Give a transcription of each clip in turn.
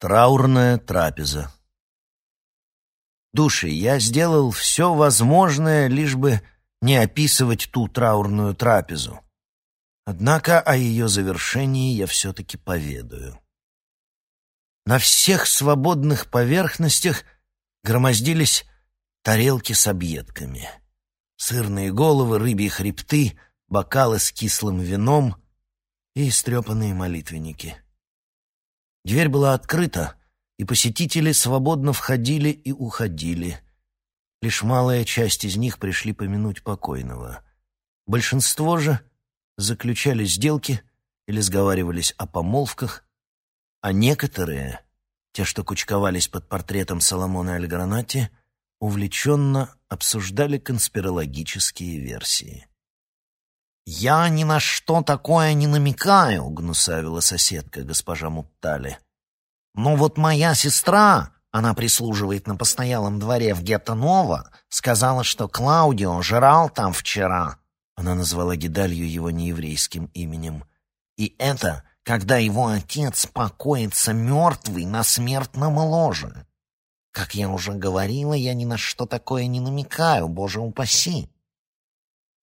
Траурная трапеза. Души, я сделал все возможное, лишь бы не описывать ту траурную трапезу. Однако о ее завершении я все-таки поведаю. На всех свободных поверхностях громоздились тарелки с объедками. Сырные головы, рыбьи хребты, бокалы с кислым вином и истрепанные молитвенники — Дверь была открыта, и посетители свободно входили и уходили. Лишь малая часть из них пришли помянуть покойного. Большинство же заключали сделки или сговаривались о помолвках, а некоторые, те, что кучковались под портретом Соломона Альгранати, увлеченно обсуждали конспирологические версии. «Я ни на что такое не намекаю», — гнусавила соседка госпожа Муттали. «Но вот моя сестра, она прислуживает на постоялом дворе в Гетто-Ново, сказала, что Клаудио жрал там вчера». Она назвала Гидалью его нееврейским именем. «И это, когда его отец покоится мертвый на смертном ложе. Как я уже говорила, я ни на что такое не намекаю, боже упаси».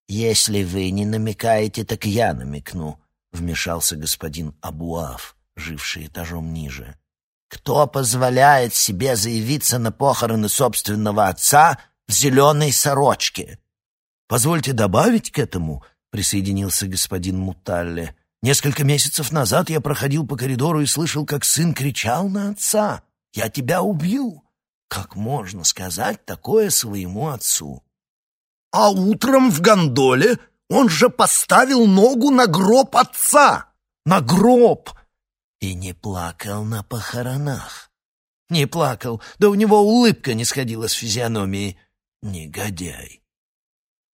«Если вы не намекаете, так я намекну», — вмешался господин Абуав, живший этажом ниже. «Кто позволяет себе заявиться на похороны собственного отца в зеленой сорочке?» «Позвольте добавить к этому», — присоединился господин Муталле. «Несколько месяцев назад я проходил по коридору и слышал, как сын кричал на отца. «Я тебя убью!» Как можно сказать такое своему отцу? А утром в гондоле он же поставил ногу на гроб отца. На гроб! И не плакал на похоронах. Не плакал, да у него улыбка не сходила с физиономии. Негодяй.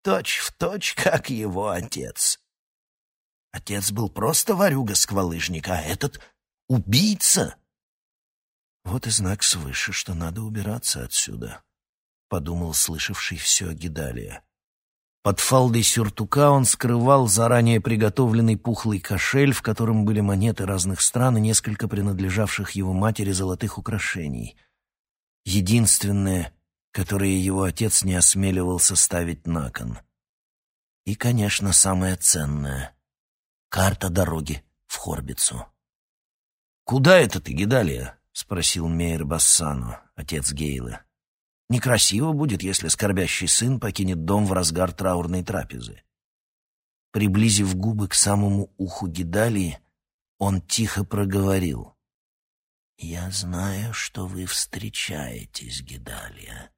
Точь в точь, как его отец. Отец был просто ворюга-сквалыжник, а этот — убийца. Вот и знак свыше, что надо убираться отсюда, — подумал слышавший все Гидалия. Под фалдой сюртука он скрывал заранее приготовленный пухлый кошель, в котором были монеты разных стран и несколько принадлежавших его матери золотых украшений. Единственное, которое его отец не осмеливался ставить на кон. И, конечно, самое ценное — карта дороги в Хорбицу. «Куда это ты, Гидалия?» — спросил Мейер Бассану, отец Гейлы. Некрасиво будет, если скорбящий сын покинет дом в разгар траурной трапезы. Приблизив губы к самому уху Гидалии, он тихо проговорил. «Я знаю, что вы встречаетесь, Гидалия.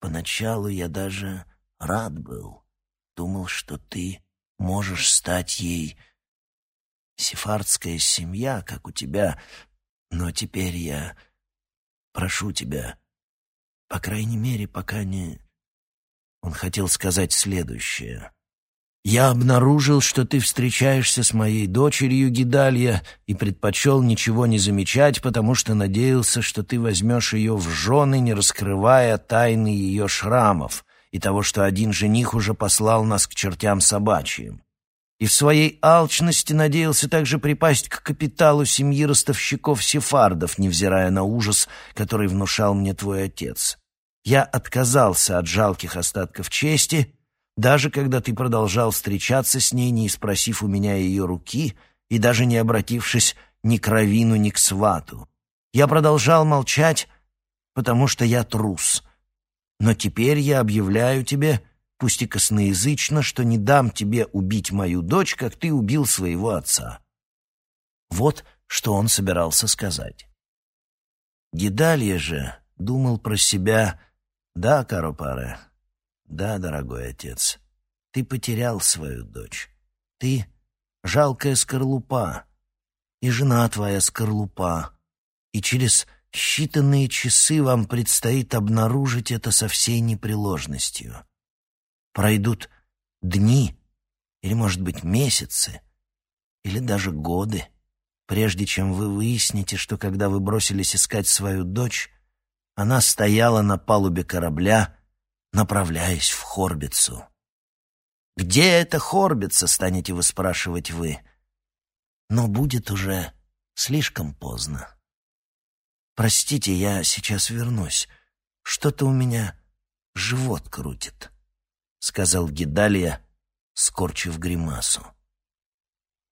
Поначалу я даже рад был. Думал, что ты можешь стать ей сефардская семья, как у тебя, но теперь я прошу тебя, по крайней мере, пока не... Он хотел сказать следующее. «Я обнаружил, что ты встречаешься с моей дочерью Гидалья и предпочел ничего не замечать, потому что надеялся, что ты возьмешь ее в жены, не раскрывая тайны ее шрамов и того, что один жених уже послал нас к чертям собачьим. И в своей алчности надеялся также припасть к капиталу семьи ростовщиков-сефардов, невзирая на ужас, который внушал мне твой отец. Я отказался от жалких остатков чести, даже когда ты продолжал встречаться с ней, не спросив у меня ее руки и даже не обратившись ни к Равину, ни к Свату. Я продолжал молчать, потому что я трус. Но теперь я объявляю тебе, пусть и косноязычно, что не дам тебе убить мою дочь, как ты убил своего отца. Вот что он собирался сказать. Гидалья же думал про себя да, Каропаре. Да, дорогой отец. Ты потерял свою дочь. Ты — жалкая скорлупа. И жена твоя скорлупа. И через считанные часы вам предстоит обнаружить это со всей непреложностью. Пройдут дни, или, может быть, месяцы, или даже годы, прежде чем вы выясните, что когда вы бросились искать свою дочь, она стояла на палубе корабля, направляясь в Хорбицу. «Где эта Хорбица?» — станете вы спрашивать вы. Но будет уже слишком поздно. Простите, я сейчас вернусь. Что-то у меня живот крутит», — сказал Гидалия, скорчив гримасу.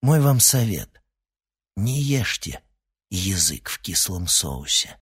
«Мой вам совет. Не ешьте язык в кислом соусе».